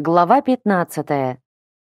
Глава 15.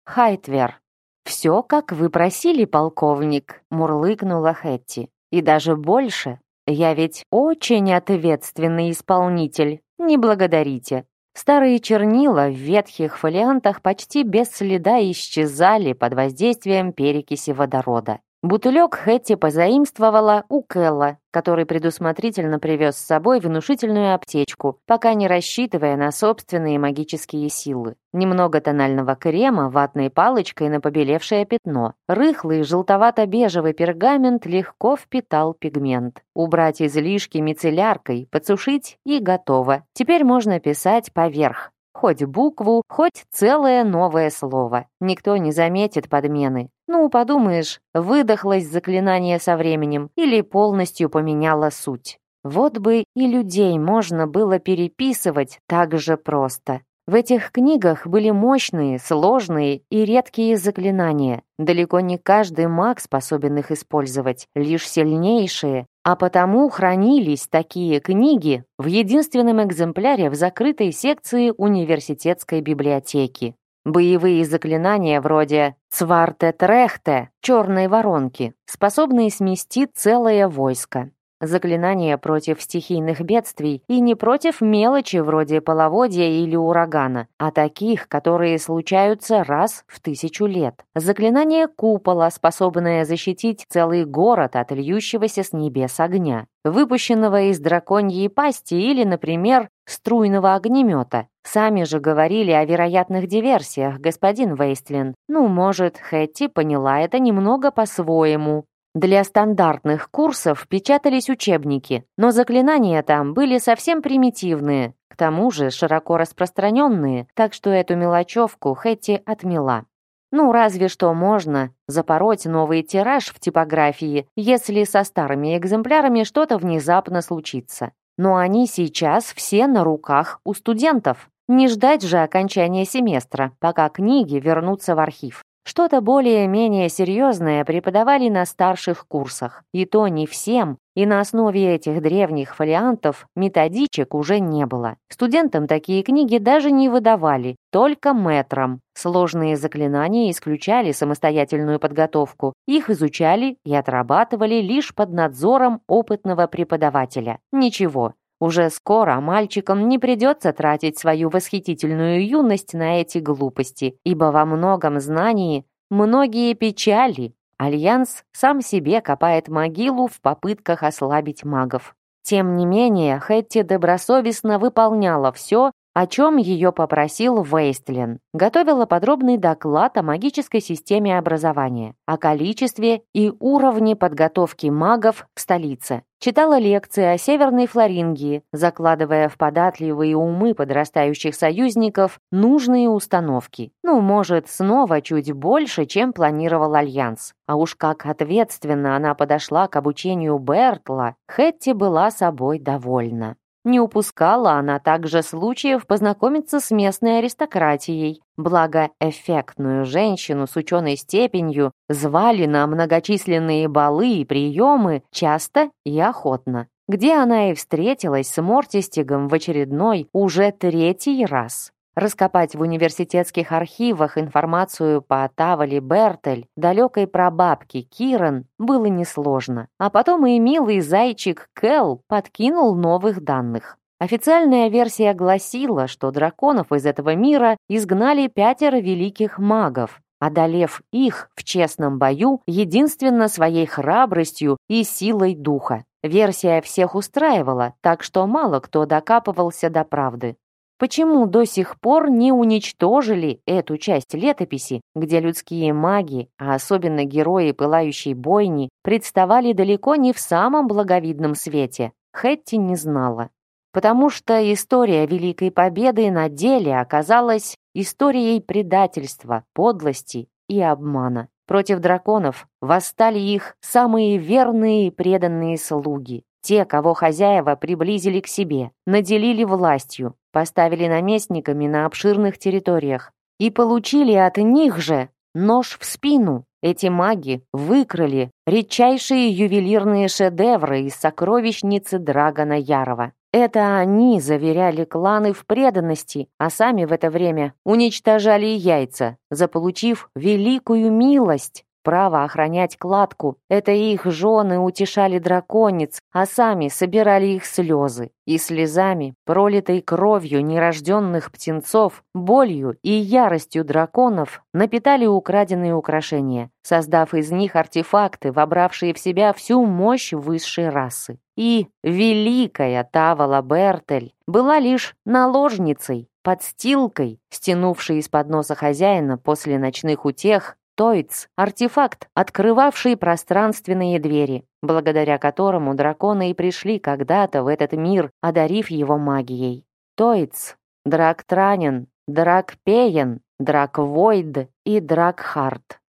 Хайтвер. «Все, как вы просили, полковник», — мурлыкнула Хэтти. «И даже больше. Я ведь очень ответственный исполнитель. Не благодарите». Старые чернила в ветхих фолиантах почти без следа исчезали под воздействием перекиси водорода. Бутылек Хэтти позаимствовала у Кэлла, который предусмотрительно привез с собой внушительную аптечку, пока не рассчитывая на собственные магические силы. Немного тонального крема, ватной палочкой на побелевшее пятно. Рыхлый желтовато-бежевый пергамент легко впитал пигмент. Убрать излишки мицелляркой, подсушить и готово. Теперь можно писать поверх. Хоть букву, хоть целое новое слово. Никто не заметит подмены. Ну, подумаешь, выдохлось заклинание со временем или полностью поменяло суть. Вот бы и людей можно было переписывать так же просто. В этих книгах были мощные, сложные и редкие заклинания. Далеко не каждый маг способен их использовать, лишь сильнейшие, а потому хранились такие книги в единственном экземпляре в закрытой секции университетской библиотеки. Боевые заклинания вроде «Цварте-трехте» — «Черной воронки», способные смести целое войско. Заклинания против стихийных бедствий и не против мелочи вроде половодья или урагана, а таких, которые случаются раз в тысячу лет. Заклинание купола, способное защитить целый город от льющегося с небес огня, выпущенного из драконьей пасти или, например, струйного огнемета. Сами же говорили о вероятных диверсиях, господин Вейстлин. Ну, может, Хэтти поняла это немного по-своему. Для стандартных курсов печатались учебники, но заклинания там были совсем примитивные, к тому же широко распространенные, так что эту мелочевку Хэтти отмела. Ну, разве что можно запороть новый тираж в типографии, если со старыми экземплярами что-то внезапно случится. Но они сейчас все на руках у студентов. Не ждать же окончания семестра, пока книги вернутся в архив. Что-то более-менее серьезное преподавали на старших курсах, и то не всем, и на основе этих древних фолиантов методичек уже не было. Студентам такие книги даже не выдавали, только мэтрам. Сложные заклинания исключали самостоятельную подготовку, их изучали и отрабатывали лишь под надзором опытного преподавателя. Ничего, уже скоро мальчикам не придется тратить свою восхитительную юность на эти глупости, ибо во многом знании многие печали. Альянс сам себе копает могилу в попытках ослабить магов. Тем не менее, Хэтти добросовестно выполняла все, о чем ее попросил Вейстлин. Готовила подробный доклад о магической системе образования, о количестве и уровне подготовки магов в столице. Читала лекции о Северной Флорингии, закладывая в податливые умы подрастающих союзников нужные установки. Ну, может, снова чуть больше, чем планировал Альянс. А уж как ответственно она подошла к обучению Бертла, Хэтти была собой довольна. Не упускала она также случаев познакомиться с местной аристократией, благо эффектную женщину с ученой степенью звали на многочисленные балы и приемы часто и охотно, где она и встретилась с Мортистигом в очередной, уже третий раз. Раскопать в университетских архивах информацию по Тавали Бертель, далекой прабабке Киран, было несложно. А потом и милый зайчик Кэл подкинул новых данных. Официальная версия гласила, что драконов из этого мира изгнали пятеро великих магов, одолев их в честном бою единственно своей храбростью и силой духа. Версия всех устраивала, так что мало кто докапывался до правды. Почему до сих пор не уничтожили эту часть летописи, где людские маги, а особенно герои пылающей бойни, представали далеко не в самом благовидном свете? Хэтти не знала. Потому что история Великой Победы на деле оказалась историей предательства, подлости и обмана. Против драконов восстали их самые верные и преданные слуги, те, кого хозяева приблизили к себе, наделили властью, поставили наместниками на обширных территориях и получили от них же нож в спину. Эти маги выкрали редчайшие ювелирные шедевры из сокровищницы Драгона Ярова. Это они заверяли кланы в преданности, а сами в это время уничтожали яйца, заполучив великую милость. Право охранять кладку — это их жены утешали драконец, а сами собирали их слезы. И слезами, пролитой кровью нерожденных птенцов, болью и яростью драконов напитали украденные украшения, создав из них артефакты, вобравшие в себя всю мощь высшей расы. И великая Тавала Бертель была лишь наложницей, подстилкой, стянувшей из-под носа хозяина после ночных утех Тойц — артефакт, открывавший пространственные двери, благодаря которому драконы и пришли когда-то в этот мир, одарив его магией. Тойц, Драктранен, Дракпеен, Драквойд и Дракхарт.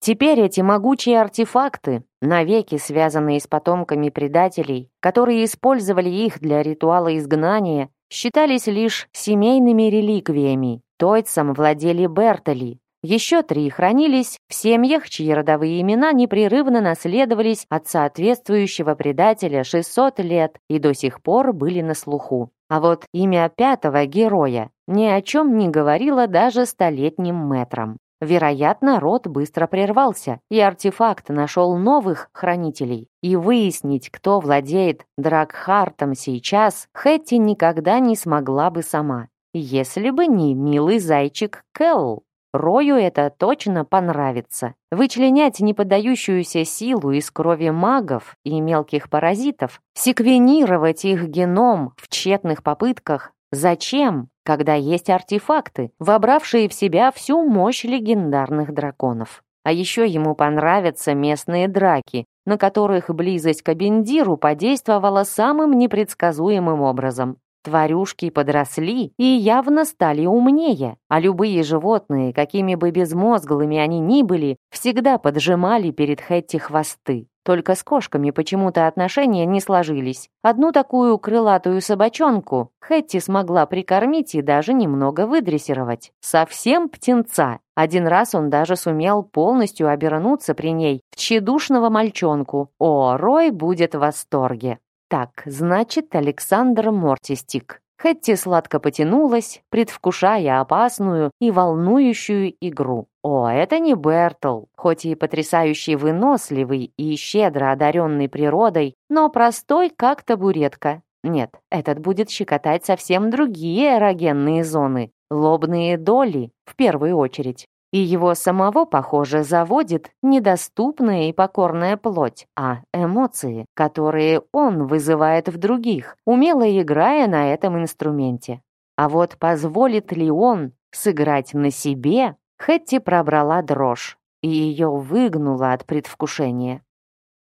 Теперь эти могучие артефакты, навеки связанные с потомками предателей, которые использовали их для ритуала изгнания, считались лишь семейными реликвиями. Тойцам владели Бертоли, еще три хранились в семьях, чьи родовые имена непрерывно наследовались от соответствующего предателя 600 лет и до сих пор были на слуху. А вот имя пятого героя ни о чем не говорило даже столетним мэтрам. Вероятно, род быстро прервался, и артефакт нашел новых хранителей. И выяснить, кто владеет Дракхартом сейчас, Хэтти никогда не смогла бы сама. Если бы не милый зайчик Келл. Рою это точно понравится. Вычленять неподдающуюся силу из крови магов и мелких паразитов, секвенировать их геном в тщетных попытках Зачем, когда есть артефакты, вобравшие в себя всю мощь легендарных драконов? А еще ему понравятся местные драки, на которых близость к Абендиру подействовала самым непредсказуемым образом. Тварюшки подросли и явно стали умнее, а любые животные, какими бы безмозглыми они ни были, всегда поджимали перед Хэтти хвосты. Только с кошками почему-то отношения не сложились. Одну такую крылатую собачонку Хэтти смогла прикормить и даже немного выдрессировать. Совсем птенца. Один раз он даже сумел полностью обернуться при ней в тщедушного мальчонку. О, Рой будет в восторге. Так, значит, Александр Мортистик. Хэтти сладко потянулась, предвкушая опасную и волнующую игру. О, это не Бертл, хоть и потрясающий выносливый и щедро одаренный природой, но простой, как табуретка. Нет, этот будет щекотать совсем другие эрогенные зоны, лобные доли в первую очередь и его самого, похоже, заводит недоступная и покорная плоть, а эмоции, которые он вызывает в других, умело играя на этом инструменте. А вот позволит ли он сыграть на себе, Хэтти пробрала дрожь, и ее выгнуло от предвкушения.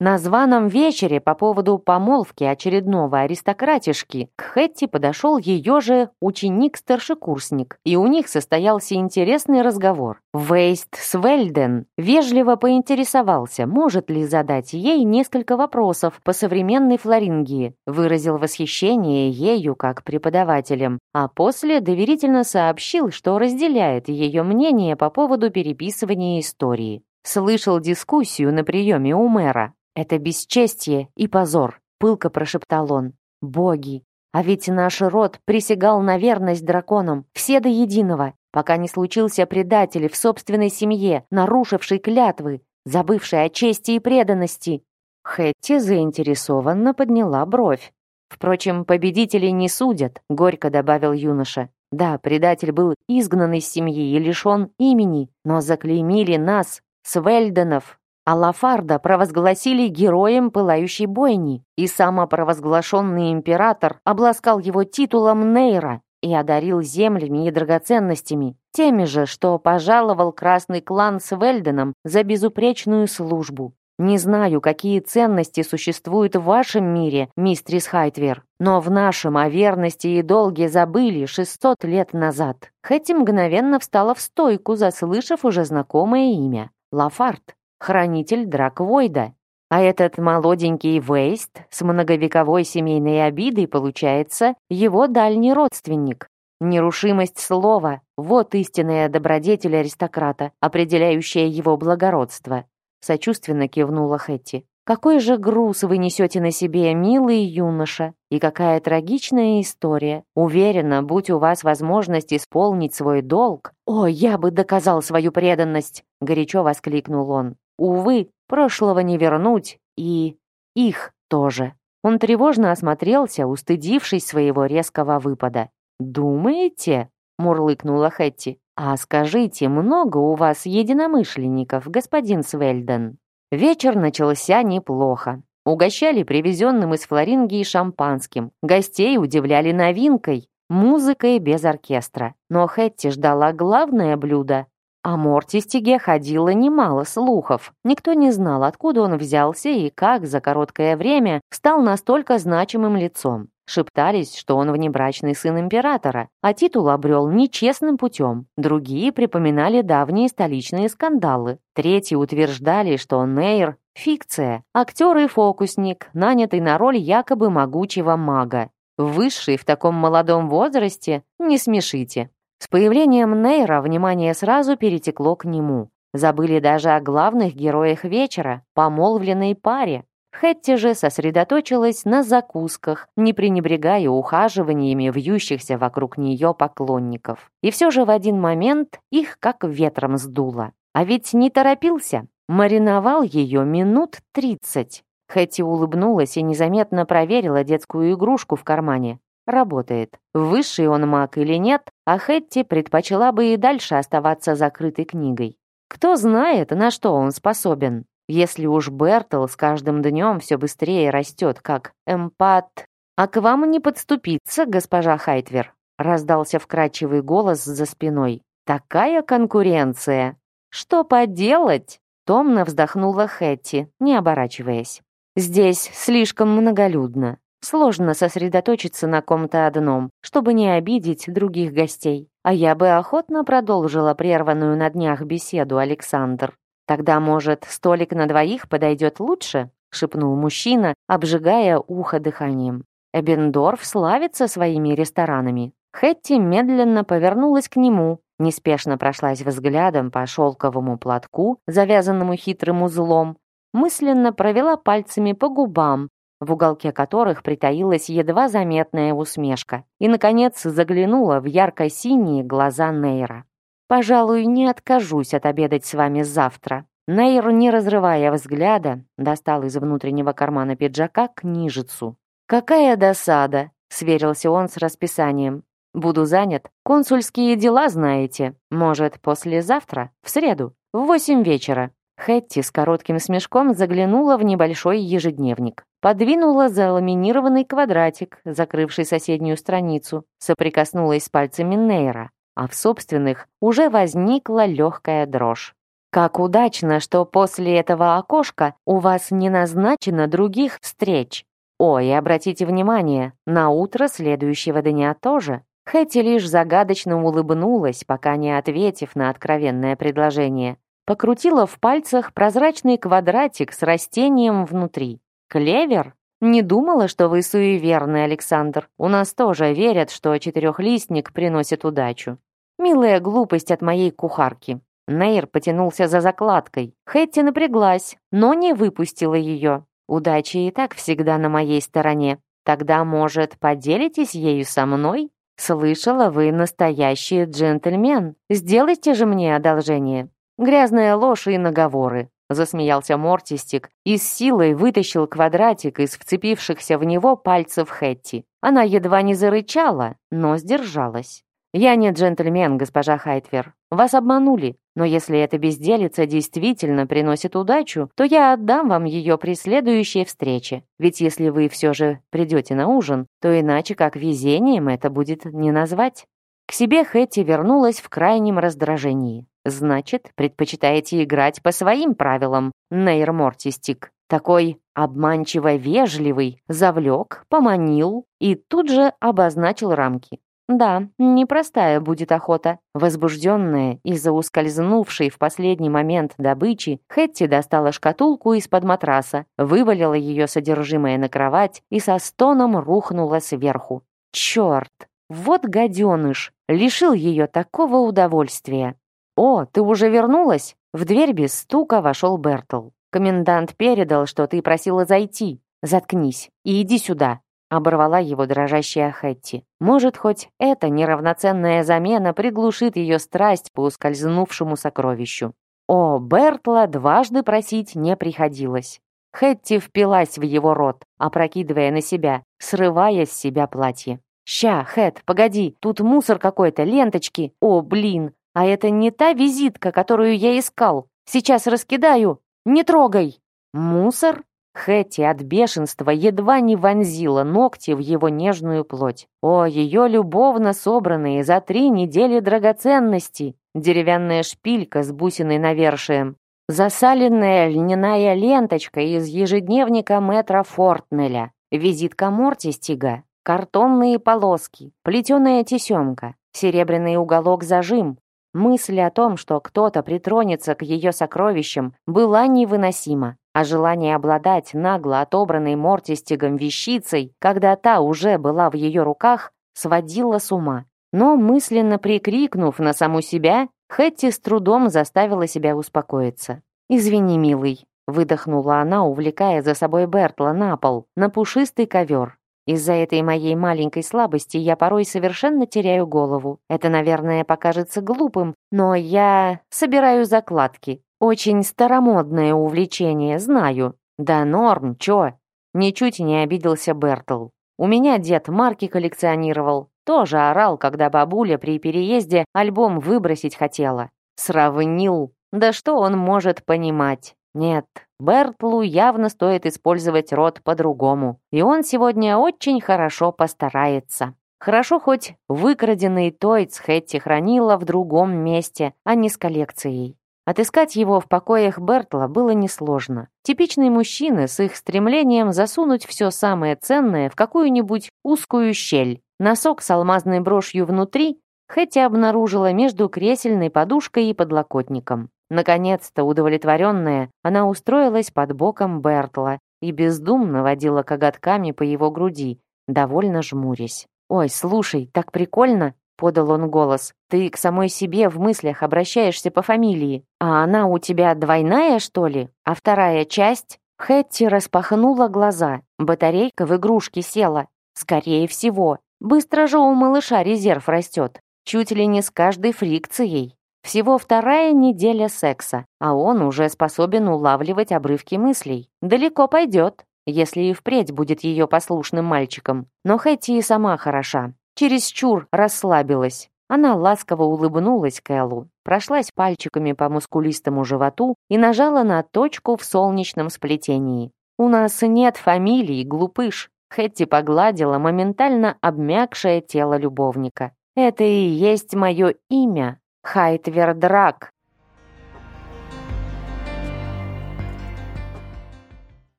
На званом вечере по поводу помолвки очередного аристократишки к Хэтти подошел ее же ученик-старшекурсник, и у них состоялся интересный разговор. Вейст Свельден вежливо поинтересовался, может ли задать ей несколько вопросов по современной Флорингии, выразил восхищение ею как преподавателем, а после доверительно сообщил, что разделяет ее мнение по поводу переписывания истории. Слышал дискуссию на приеме у мэра. «Это бесчестие и позор», — пылко прошептал он. «Боги! А ведь наш род присягал на верность драконам, все до единого, пока не случился предатель в собственной семье, нарушивший клятвы, забывший о чести и преданности». Хэтти заинтересованно подняла бровь. «Впрочем, победителей не судят», — горько добавил юноша. «Да, предатель был изгнан из семьи и лишен имени, но заклеймили нас, Свельденов, а Лафарда провозгласили героем пылающей бойни, и самопровозглашенный император обласкал его титулом Нейра и одарил землями и драгоценностями, теми же, что пожаловал красный клан с Вельденом за безупречную службу. Не знаю, какие ценности существуют в вашем мире, мистрис Хайтвер, но в нашем о верности и долге забыли 600 лет назад. Хэти мгновенно встала в стойку, заслышав уже знакомое имя. Лафарт хранитель Драквойда. А этот молоденький Вейст с многовековой семейной обидой, получается, его дальний родственник. Нерушимость слова — вот истинная добродетель аристократа, определяющая его благородство. Сочувственно кивнула Хэтти. Какой же груз вы несете на себе, милый юноша, и какая трагичная история. Уверена, будь у вас возможность исполнить свой долг, о, я бы доказал свою преданность, горячо воскликнул он. Увы, прошлого не вернуть, и их тоже. Он тревожно осмотрелся, устыдившись своего резкого выпада. «Думаете?» — мурлыкнула Хэтти. «А скажите, много у вас единомышленников, господин Свельден?» Вечер начался неплохо. Угощали привезенным из Флорингии шампанским. Гостей удивляли новинкой, музыкой без оркестра. Но Хэтти ждала главное блюдо. О Мортистиге ходило немало слухов. Никто не знал, откуда он взялся и как за короткое время стал настолько значимым лицом. Шептались, что он внебрачный сын императора, а титул обрел нечестным путем. Другие припоминали давние столичные скандалы. Третьи утверждали, что Нейр — фикция, актер и фокусник, нанятый на роль якобы могучего мага. Высший в таком молодом возрасте не смешите. С появлением Нейра внимание сразу перетекло к нему. Забыли даже о главных героях вечера, помолвленной паре. Хэтти же сосредоточилась на закусках, не пренебрегая ухаживаниями вьющихся вокруг нее поклонников. И все же в один момент их как ветром сдуло. А ведь не торопился. Мариновал ее минут тридцать. Хэтти улыбнулась и незаметно проверила детскую игрушку в кармане. Работает. Высший он маг или нет, а Хэтти предпочла бы и дальше оставаться закрытой книгой. Кто знает, на что он способен. Если уж Бертл с каждым днем все быстрее растет, как эмпат... «А к вам не подступиться, госпожа Хайтвер», раздался вкрадчивый голос за спиной. «Такая конкуренция!» «Что поделать?» Томно вздохнула Хэтти, не оборачиваясь. «Здесь слишком многолюдно. Сложно сосредоточиться на ком-то одном, чтобы не обидеть других гостей. А я бы охотно продолжила прерванную на днях беседу, Александр. «Тогда, может, столик на двоих подойдет лучше?» — шепнул мужчина, обжигая ухо дыханием. Эбендорф славится своими ресторанами. Хэтти медленно повернулась к нему, неспешно прошлась взглядом по шелковому платку, завязанному хитрым узлом, мысленно провела пальцами по губам, в уголке которых притаилась едва заметная усмешка, и, наконец, заглянула в ярко-синие глаза Нейра. Пожалуй, не откажусь отобедать с вами завтра. Нейр, не разрывая взгляда, достал из внутреннего кармана пиджака книжицу. «Какая досада!» — сверился он с расписанием. «Буду занят. Консульские дела знаете. Может, послезавтра? В среду? В восемь вечера?» Хэтти с коротким смешком заглянула в небольшой ежедневник. Подвинула заламинированный квадратик, закрывший соседнюю страницу, соприкоснулась с пальцами Нейра а в собственных уже возникла легкая дрожь. Как удачно, что после этого окошка у вас не назначено других встреч. Ой, обратите внимание, на утро следующего дня тоже. Хэти лишь загадочно улыбнулась, пока не ответив на откровенное предложение. Покрутила в пальцах прозрачный квадратик с растением внутри. Клевер? Не думала, что вы суеверный, Александр. У нас тоже верят, что четырехлистник приносит удачу. Милая глупость от моей кухарки. Нейр потянулся за закладкой. Хэтти напряглась, но не выпустила ее. Удача и так всегда на моей стороне. Тогда, может, поделитесь ею со мной? Слышала, вы настоящий джентльмен. Сделайте же мне одолжение. Грязная ложь и наговоры. Засмеялся Мортистик и с силой вытащил квадратик из вцепившихся в него пальцев Хэтти. Она едва не зарычала, но сдержалась. «Я не джентльмен, госпожа Хайтвер. Вас обманули. Но если эта безделица действительно приносит удачу, то я отдам вам ее при следующей встрече. Ведь если вы все же придете на ужин, то иначе как везением это будет не назвать». К себе Хэтти вернулась в крайнем раздражении. Значит, предпочитаете играть по своим правилам, Нейр Мортистик. Такой обманчиво вежливый, завлек, поманил и тут же обозначил рамки. Да, непростая будет охота. Возбужденная из-за ускользнувшей в последний момент добычи, Хэтти достала шкатулку из-под матраса, вывалила ее содержимое на кровать и со стоном рухнула сверху. Черт! Вот гаденыш! Лишил ее такого удовольствия. «О, ты уже вернулась?» В дверь без стука вошел Бертл. Комендант передал, что ты просила зайти. Заткнись и иди сюда. Оборвала его дрожащая Хэтти. Может, хоть эта неравноценная замена приглушит ее страсть по ускользнувшему сокровищу. О, Бертла дважды просить не приходилось. Хэтти впилась в его рот, опрокидывая на себя, срывая с себя платье. «Ща, Хэт, погоди, тут мусор какой-то, ленточки. О, блин, а это не та визитка, которую я искал. Сейчас раскидаю. Не трогай!» «Мусор?» Хэти от бешенства едва не вонзила ногти в его нежную плоть. О, ее любовно собранные за три недели драгоценности! Деревянная шпилька с бусиной навершием, засаленная льняная ленточка из ежедневника мэтра Фортнеля, визитка Мортистига, картонные полоски, плетеная тесемка, серебряный уголок зажим. Мысль о том, что кто-то притронется к ее сокровищам, была невыносима а желание обладать нагло отобранной Мортистигом вещицей, когда та уже была в ее руках, сводило с ума. Но мысленно прикрикнув на саму себя, Хэтти с трудом заставила себя успокоиться. «Извини, милый», — выдохнула она, увлекая за собой Бертла на пол, на пушистый ковер. «Из-за этой моей маленькой слабости я порой совершенно теряю голову. Это, наверное, покажется глупым, но я собираю закладки, очень старомодное увлечение, знаю. Да норм, чё? Ничуть не обиделся Бертл. У меня дед марки коллекционировал. Тоже орал, когда бабуля при переезде альбом выбросить хотела. Сравнил. Да что он может понимать? Нет, Бертлу явно стоит использовать рот по-другому. И он сегодня очень хорошо постарается. Хорошо хоть выкраденный Тойц Хэтти хранила в другом месте, а не с коллекцией. Отыскать его в покоях Бертла было несложно. Типичный мужчина с их стремлением засунуть все самое ценное в какую-нибудь узкую щель. Носок с алмазной брошью внутри Хэтти обнаружила между кресельной подушкой и подлокотником. Наконец-то, удовлетворенная, она устроилась под боком Бертла и бездумно водила коготками по его груди, довольно жмурясь. «Ой, слушай, так прикольно!» подал он голос. «Ты к самой себе в мыслях обращаешься по фамилии. А она у тебя двойная, что ли? А вторая часть?» Хэтти распахнула глаза. Батарейка в игрушке села. «Скорее всего. Быстро же у малыша резерв растет. Чуть ли не с каждой фрикцией. Всего вторая неделя секса, а он уже способен улавливать обрывки мыслей. Далеко пойдет, если и впредь будет ее послушным мальчиком. Но Хэтти и сама хороша чересчур расслабилась. Она ласково улыбнулась Кэллу, прошлась пальчиками по мускулистому животу и нажала на точку в солнечном сплетении. «У нас нет фамилии, глупыш!» Хэтти погладила моментально обмякшее тело любовника. «Это и есть мое имя, Хайтвердрак!»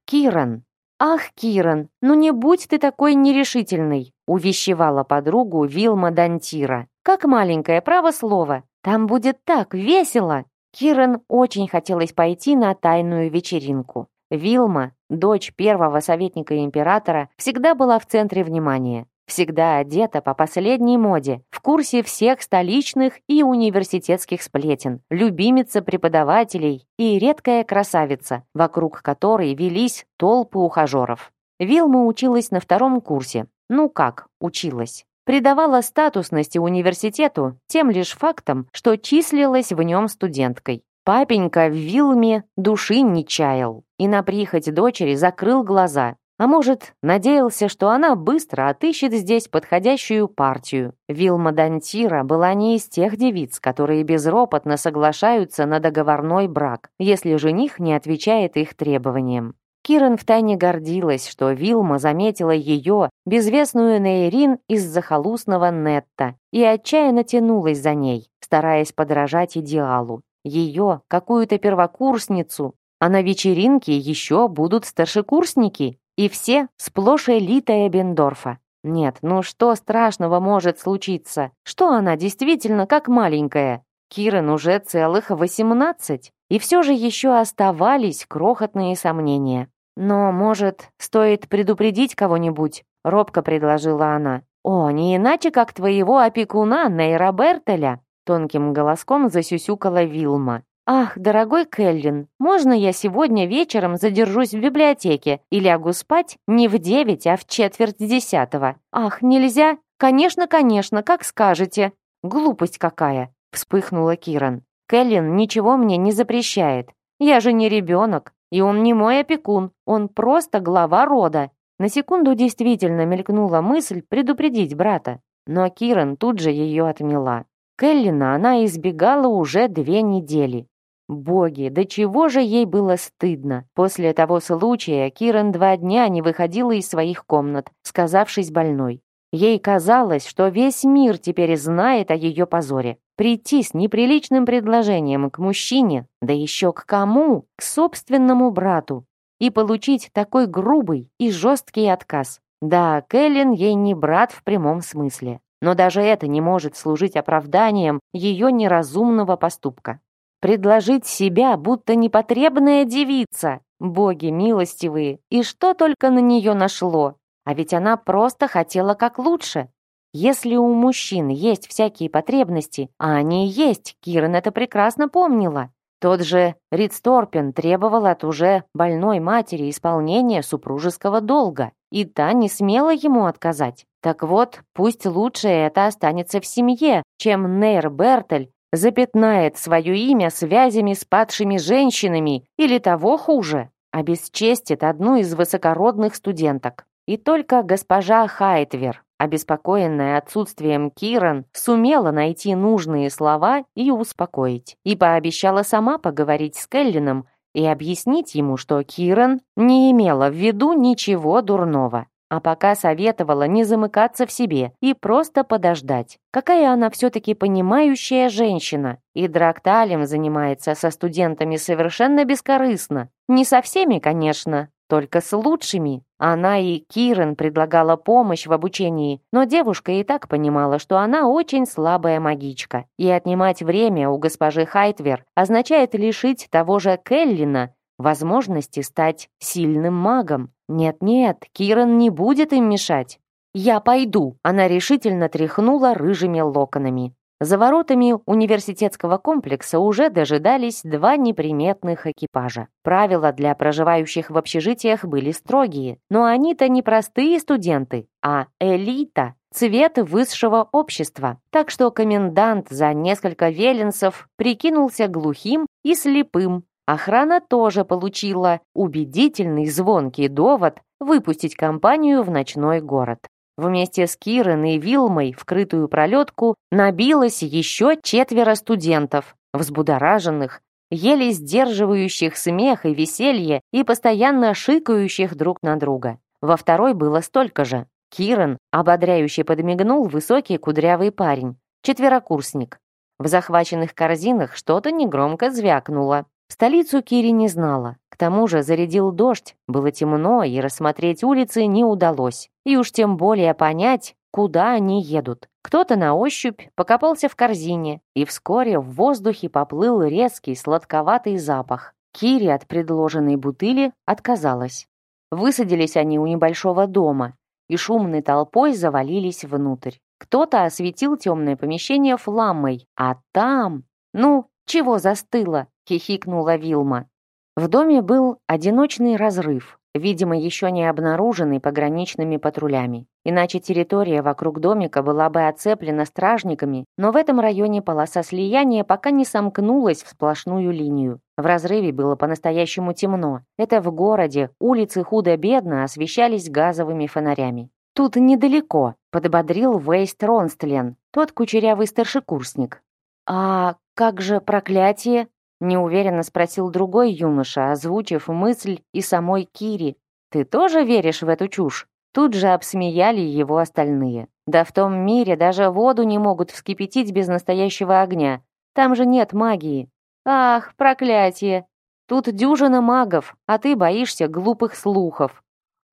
Киран. «Ах, Киран, ну не будь ты такой нерешительный!» увещевала подругу Вилма Дантира. «Как маленькое право слово. Там будет так весело!» Киран очень хотелось пойти на тайную вечеринку. Вилма, дочь первого советника императора, всегда была в центре внимания всегда одета по последней моде, в курсе всех столичных и университетских сплетен, любимица преподавателей и редкая красавица, вокруг которой велись толпы ухажеров. Вилма училась на втором курсе. Ну как, училась. Придавала статусности университету тем лишь фактом, что числилась в нем студенткой. Папенька в Вилме души не чаял и на прихоть дочери закрыл глаза, а может, надеялся, что она быстро отыщет здесь подходящую партию. Вилма Дантира была не из тех девиц, которые безропотно соглашаются на договорной брак, если жених не отвечает их требованиям. Киран втайне гордилась, что Вилма заметила ее, безвестную Нейрин из захолустного Нетта, и отчаянно тянулась за ней, стараясь подражать идеалу. Ее, какую-то первокурсницу, а на вечеринке еще будут старшекурсники. И все сплошь элита Эбендорфа. Нет, ну что страшного может случиться? Что она действительно как маленькая? Кирен уже целых восемнадцать. И все же еще оставались крохотные сомнения. Но, может, стоит предупредить кого-нибудь? Робко предложила она. О, не иначе, как твоего опекуна, Нейра Бертеля. Тонким голоском засюсюкала Вилма. «Ах, дорогой Келлин, можно я сегодня вечером задержусь в библиотеке и лягу спать не в девять, а в четверть десятого? Ах, нельзя? Конечно, конечно, как скажете». «Глупость какая!» — вспыхнула Киран. «Келлин ничего мне не запрещает. Я же не ребенок, и он не мой опекун, он просто глава рода». На секунду действительно мелькнула мысль предупредить брата, но Киран тут же ее отмела. Келлина она избегала уже две недели. Боги, до чего же ей было стыдно. После того случая Киран два дня не выходила из своих комнат, сказавшись больной. Ей казалось, что весь мир теперь знает о ее позоре. Прийти с неприличным предложением к мужчине, да еще к кому? К собственному брату. И получить такой грубый и жесткий отказ. Да, Кэлен ей не брат в прямом смысле. Но даже это не может служить оправданием ее неразумного поступка. Предложить себя, будто непотребная девица. Боги милостивые, и что только на нее нашло. А ведь она просто хотела как лучше. Если у мужчин есть всякие потребности, а они есть, Киран это прекрасно помнила, тот же Ридсторпен требовал от уже больной матери исполнения супружеского долга, и та не смела ему отказать. Так вот, пусть лучше это останется в семье, чем Нейр Бертель запятнает свое имя связями с падшими женщинами или того хуже, обесчестит одну из высокородных студенток. И только госпожа Хайтвер, обеспокоенная отсутствием Киран, сумела найти нужные слова и успокоить. И пообещала сама поговорить с Келлином и объяснить ему, что Киран не имела в виду ничего дурного а пока советовала не замыкаться в себе и просто подождать. Какая она все-таки понимающая женщина. И Дракталем занимается со студентами совершенно бескорыстно. Не со всеми, конечно, только с лучшими. Она и Кирен предлагала помощь в обучении, но девушка и так понимала, что она очень слабая магичка. И отнимать время у госпожи Хайтвер означает лишить того же Келлина возможности стать сильным магом. Нет-нет, Киран не будет им мешать. «Я пойду», — она решительно тряхнула рыжими локонами. За воротами университетского комплекса уже дожидались два неприметных экипажа. Правила для проживающих в общежитиях были строгие, но они-то не простые студенты, а элита, цвет высшего общества. Так что комендант за несколько веленцев прикинулся глухим и слепым, Охрана тоже получила убедительный звонкий довод выпустить компанию в ночной город. Вместе с Кирен и Вилмой в крытую пролетку набилось еще четверо студентов, взбудораженных, еле сдерживающих смех и веселье и постоянно шикающих друг на друга. Во второй было столько же. Кирен ободряюще подмигнул высокий кудрявый парень, четверокурсник. В захваченных корзинах что-то негромко звякнуло. Столицу Кири не знала. К тому же зарядил дождь, было темно, и рассмотреть улицы не удалось. И уж тем более понять, куда они едут. Кто-то на ощупь покопался в корзине, и вскоре в воздухе поплыл резкий сладковатый запах. Кири от предложенной бутыли отказалась. Высадились они у небольшого дома и шумной толпой завалились внутрь. Кто-то осветил темное помещение фламмой, а там... Ну, чего застыло? хихикнула Вилма. В доме был одиночный разрыв, видимо, еще не обнаруженный пограничными патрулями. Иначе территория вокруг домика была бы оцеплена стражниками, но в этом районе полоса слияния пока не сомкнулась в сплошную линию. В разрыве было по-настоящему темно. Это в городе улицы худо-бедно освещались газовыми фонарями. «Тут недалеко», — подбодрил Вейст Ронстлен, тот кучерявый старшекурсник. «А как же проклятие?» Неуверенно спросил другой юноша, озвучив мысль и самой Кири. «Ты тоже веришь в эту чушь?» Тут же обсмеяли его остальные. Да в том мире даже воду не могут вскипятить без настоящего огня. Там же нет магии. Ах, проклятие! Тут дюжина магов, а ты боишься глупых слухов.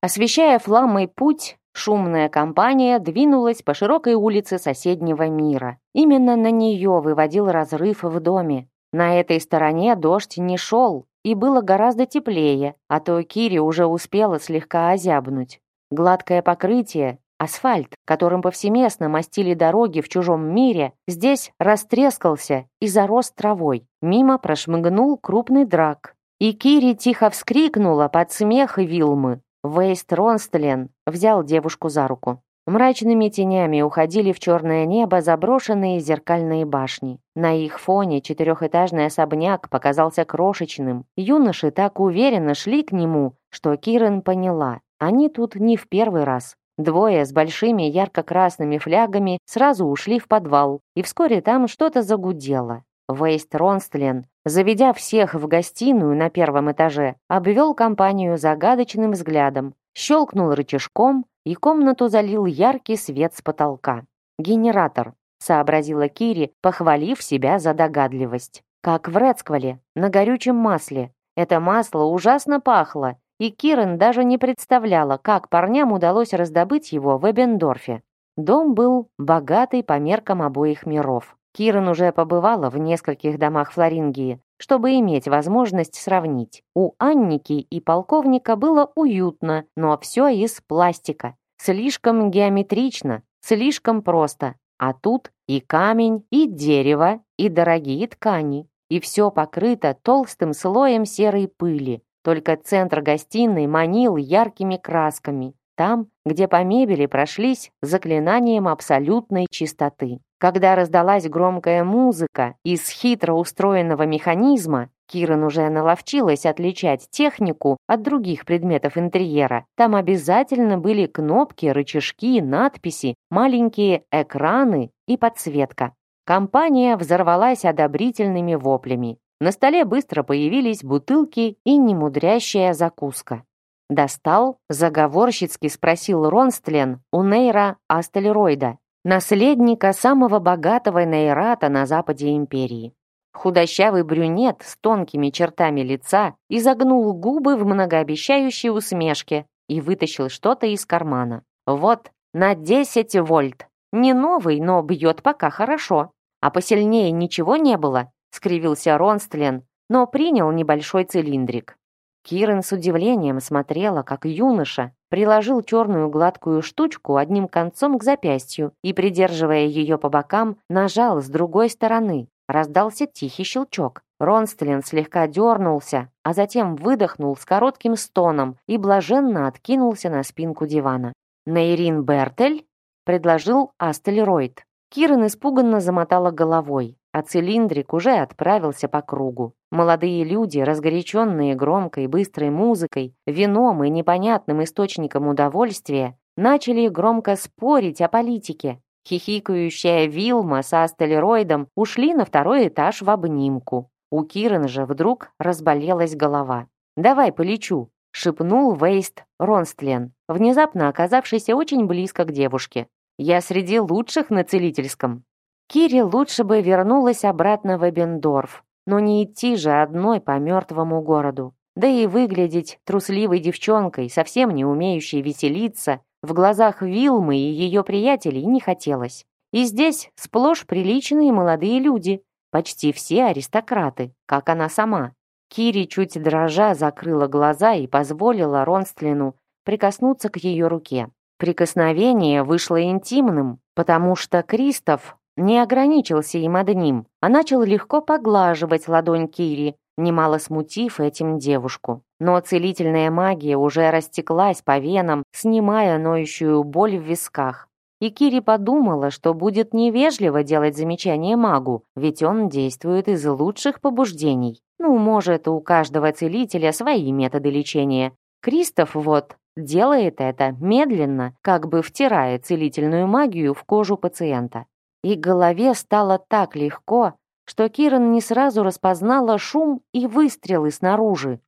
Освещая фламмой путь, шумная компания двинулась по широкой улице соседнего мира. Именно на нее выводил разрыв в доме. На этой стороне дождь не шел, и было гораздо теплее, а то Кири уже успела слегка озябнуть. Гладкое покрытие, Асфальт, которым повсеместно мастили дороги в чужом мире, здесь растрескался и зарос травой. Мимо прошмыгнул крупный драк. И Кири тихо вскрикнула под смех Вилмы. Вейст Ронстлен взял девушку за руку. Мрачными тенями уходили в черное небо заброшенные зеркальные башни. На их фоне четырехэтажный особняк показался крошечным. Юноши так уверенно шли к нему, что Кирен поняла. Они тут не в первый раз. Двое с большими ярко-красными флягами сразу ушли в подвал, и вскоре там что-то загудело. Вейст Ронстлен, заведя всех в гостиную на первом этаже, обвел компанию загадочным взглядом, щелкнул рычажком, и комнату залил яркий свет с потолка. «Генератор», — сообразила Кири, похвалив себя за догадливость. «Как в Рецквале, на горючем масле. Это масло ужасно пахло, и Кирен даже не представляла, как парням удалось раздобыть его в Эбендорфе. Дом был богатый по меркам обоих миров. Кирен уже побывала в нескольких домах Флорингии, чтобы иметь возможность сравнить. У Анники и полковника было уютно, но все из пластика. Слишком геометрично, слишком просто. А тут и камень, и дерево, и дорогие ткани. И все покрыто толстым слоем серой пыли. Только центр гостиной манил яркими красками. Там, где по мебели прошлись заклинанием абсолютной чистоты. Когда раздалась громкая музыка из хитро устроенного механизма, Киран уже наловчилась отличать технику от других предметов интерьера. Там обязательно были кнопки, рычажки, надписи, маленькие экраны и подсветка. Компания взорвалась одобрительными воплями. На столе быстро появились бутылки и немудрящая закуска. Достал, заговорщицки спросил Ронстлен у Нейра Астельройда, наследника самого богатого нейрата на западе империи. Худощавый брюнет с тонкими чертами лица изогнул губы в многообещающей усмешке и вытащил что-то из кармана. Вот, на 10 вольт. Не новый, но бьет пока хорошо. А посильнее ничего не было, скривился Ронстлен, но принял небольшой цилиндрик. Кирен с удивлением смотрела, как юноша приложил черную гладкую штучку одним концом к запястью и, придерживая ее по бокам, нажал с другой стороны. Раздался тихий щелчок. Ронстлин слегка дернулся, а затем выдохнул с коротким стоном и блаженно откинулся на спинку дивана. «Нейрин Бертель?» — предложил Астельройд. Кирен испуганно замотала головой а цилиндрик уже отправился по кругу. Молодые люди, разгоряченные громкой быстрой музыкой, вином и непонятным источником удовольствия, начали громко спорить о политике. Хихикающая Вилма с астелероидом ушли на второй этаж в обнимку. У Кирен же вдруг разболелась голова. «Давай полечу», — шепнул Вейст Ронстлен, внезапно оказавшийся очень близко к девушке. «Я среди лучших на целительском». Кире лучше бы вернулась обратно в Эбендорф, но не идти же одной по мертвому городу. Да и выглядеть трусливой девчонкой, совсем не умеющей веселиться, в глазах Вилмы и ее приятелей не хотелось. И здесь сплошь приличные молодые люди, почти все аристократы, как она сама. Кири чуть дрожа закрыла глаза и позволила Ронстлину прикоснуться к ее руке. Прикосновение вышло интимным, потому что Кристоф не ограничился им одним, а начал легко поглаживать ладонь Кири, немало смутив этим девушку. Но целительная магия уже растеклась по венам, снимая ноющую боль в висках. И Кири подумала, что будет невежливо делать замечание магу, ведь он действует из лучших побуждений. Ну, может, у каждого целителя свои методы лечения. Кристоф вот делает это медленно, как бы втирая целительную магию в кожу пациента и голове стало так легко, что Киран не сразу распознала шум и выстрелы снаружи.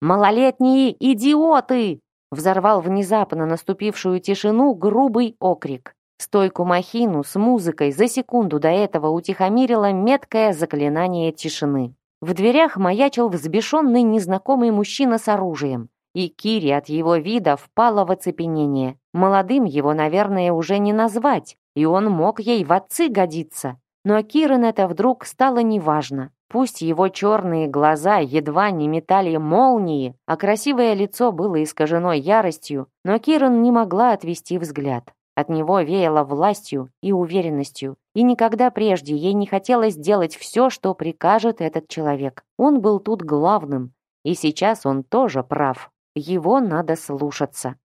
«Малолетние идиоты!» взорвал внезапно наступившую тишину грубый окрик. Стойку махину с музыкой за секунду до этого утихомирило меткое заклинание тишины. В дверях маячил взбешенный незнакомый мужчина с оружием, и Кири от его вида впала в оцепенение. Молодым его, наверное, уже не назвать, и он мог ей в отцы годиться. Но Кирен это вдруг стало неважно. Пусть его черные глаза едва не метали молнии, а красивое лицо было искажено яростью, но Кирен не могла отвести взгляд. От него веяло властью и уверенностью, и никогда прежде ей не хотелось делать все, что прикажет этот человек. Он был тут главным, и сейчас он тоже прав. Его надо слушаться.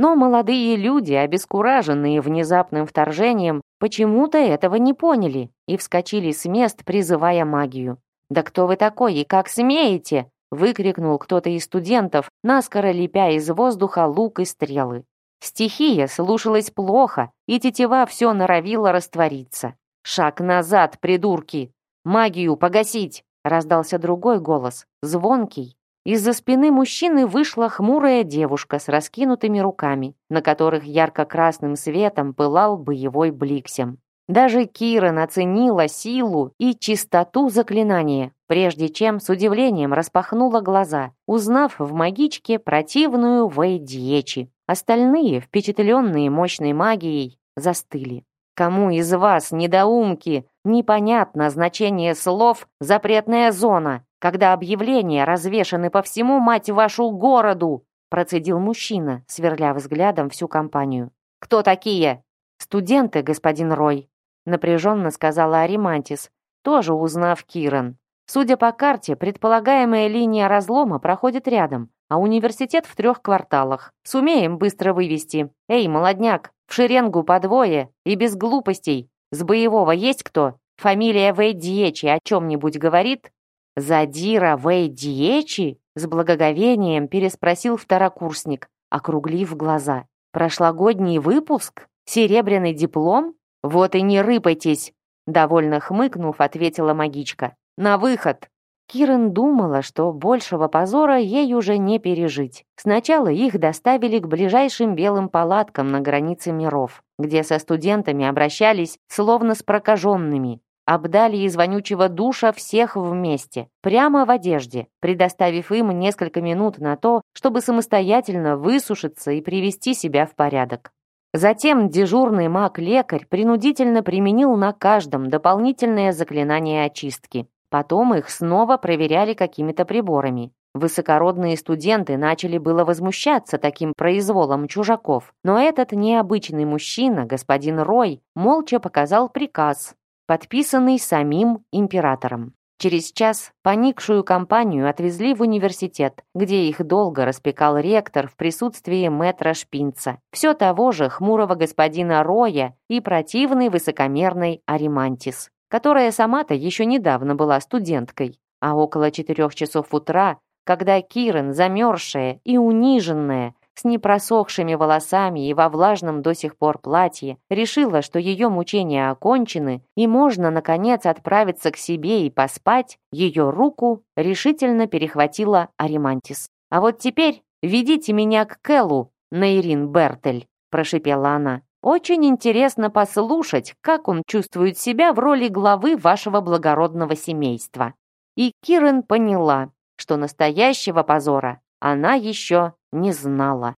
Но молодые люди, обескураженные внезапным вторжением, почему-то этого не поняли и вскочили с мест, призывая магию. «Да кто вы такой и как смеете?» выкрикнул кто-то из студентов, наскоро лепя из воздуха лук и стрелы. Стихия слушалась плохо, и тетива все норовила раствориться. «Шаг назад, придурки! Магию погасить!» раздался другой голос, звонкий, из-за спины мужчины вышла хмурая девушка с раскинутыми руками, на которых ярко-красным светом пылал боевой бликсем. Даже Кира оценила силу и чистоту заклинания, прежде чем с удивлением распахнула глаза, узнав в магичке противную Вейдьечи. Остальные, впечатленные мощной магией, застыли. Кому из вас, недоумки, непонятно значение слов «запретная зона», когда объявления развешаны по всему, мать вашу, городу!» процедил мужчина, сверля взглядом всю компанию. «Кто такие?» «Студенты, господин Рой», напряженно сказала Аримантис, тоже узнав Киран. Судя по карте, предполагаемая линия разлома проходит рядом, а университет в трех кварталах. Сумеем быстро вывести. Эй, молодняк, в шеренгу по двое и без глупостей. С боевого есть кто? Фамилия Вейдьечи о чем-нибудь говорит? «Задира Вейдиечи?» с благоговением переспросил второкурсник, округлив глаза. «Прошлогодний выпуск? Серебряный диплом? Вот и не рыпайтесь!» Довольно хмыкнув, ответила магичка. «На выход!» Кирен думала, что большего позора ей уже не пережить. Сначала их доставили к ближайшим белым палаткам на границе миров, где со студентами обращались словно с прокаженными, обдали из вонючего душа всех вместе, прямо в одежде, предоставив им несколько минут на то, чтобы самостоятельно высушиться и привести себя в порядок. Затем дежурный маг-лекарь принудительно применил на каждом дополнительное заклинание очистки. Потом их снова проверяли какими-то приборами. Высокородные студенты начали было возмущаться таким произволом чужаков, но этот необычный мужчина, господин Рой, молча показал приказ, подписанный самим императором. Через час поникшую компанию отвезли в университет, где их долго распекал ректор в присутствии мэтра Шпинца, все того же хмурого господина Роя и противной высокомерной Аримантис, которая сама-то еще недавно была студенткой. А около четырех часов утра, когда Кирен, замерзшая и униженная, с непросохшими волосами и во влажном до сих пор платье, решила, что ее мучения окончены и можно, наконец, отправиться к себе и поспать, ее руку решительно перехватила Аримантис. «А вот теперь ведите меня к Кэллу, Нейрин Бертель», прошипела она. «Очень интересно послушать, как он чувствует себя в роли главы вашего благородного семейства». И Кирен поняла, что настоящего позора она еще не знала.